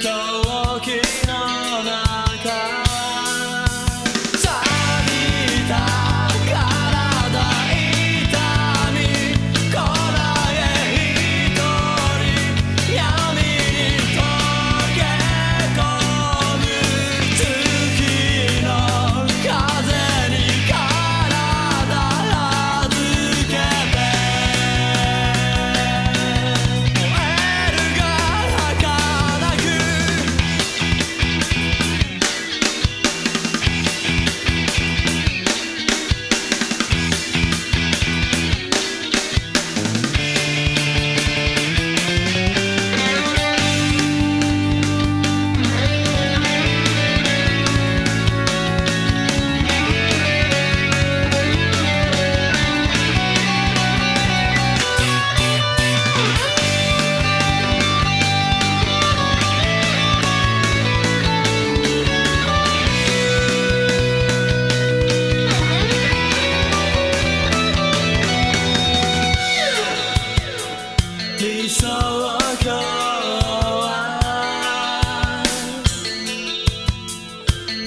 Talking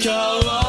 que